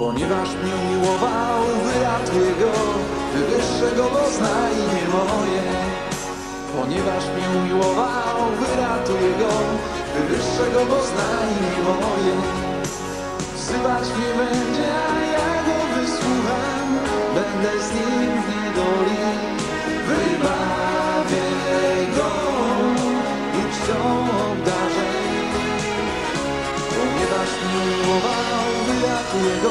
Ponieważ mnie umiłował, wyratuję go, wywyższego pozna imię moje. Ponieważ mnie umiłował, wyratuję go, wywyższego pozna imię moje. Wzywać mnie będzie, a ja go wysłucham, będę z nim w niedoli. Wyratuję go,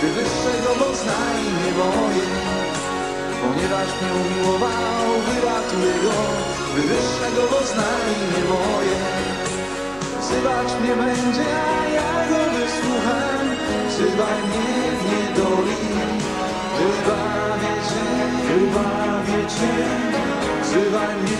wywyższego pozna imię moje. Ponieważ mnie umiłował, wyratuję go, wywyższego pozna imię moje. Wzywać mnie będzie, a ja go wysłucham, wzywaj mnie w niedoli. Wybawię Cię, wybawię Cię, wzywaj mnie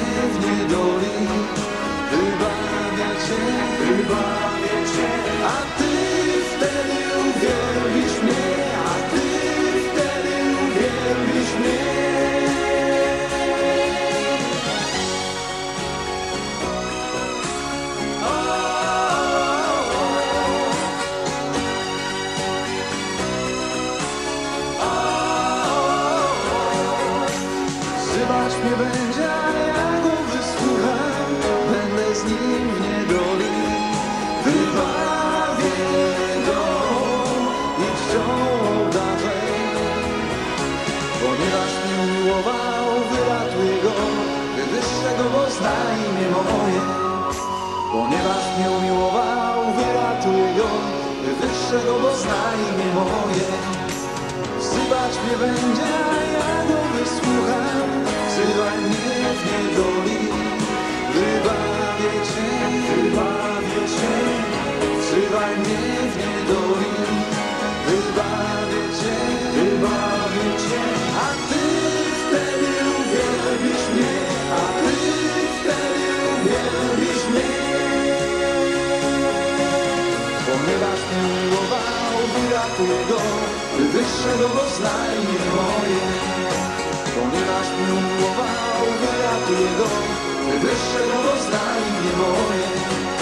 Mnie będzie, a ja go wysłucham. Będę z nim w niedoli. Wybawię go i czcią obdarzę Ponieważ mnie umiłował, wyratuję go Wywyższego pozna imię moje. Ponieważ mnie umiłował, wyratuję go Wywyższego pozna imię moje. Wzywać mnie będzie, mnie umiłował, wyratuję go imię moje Ponieważ mnie umiłował, wyratuję go Wywyższego pozna imię moje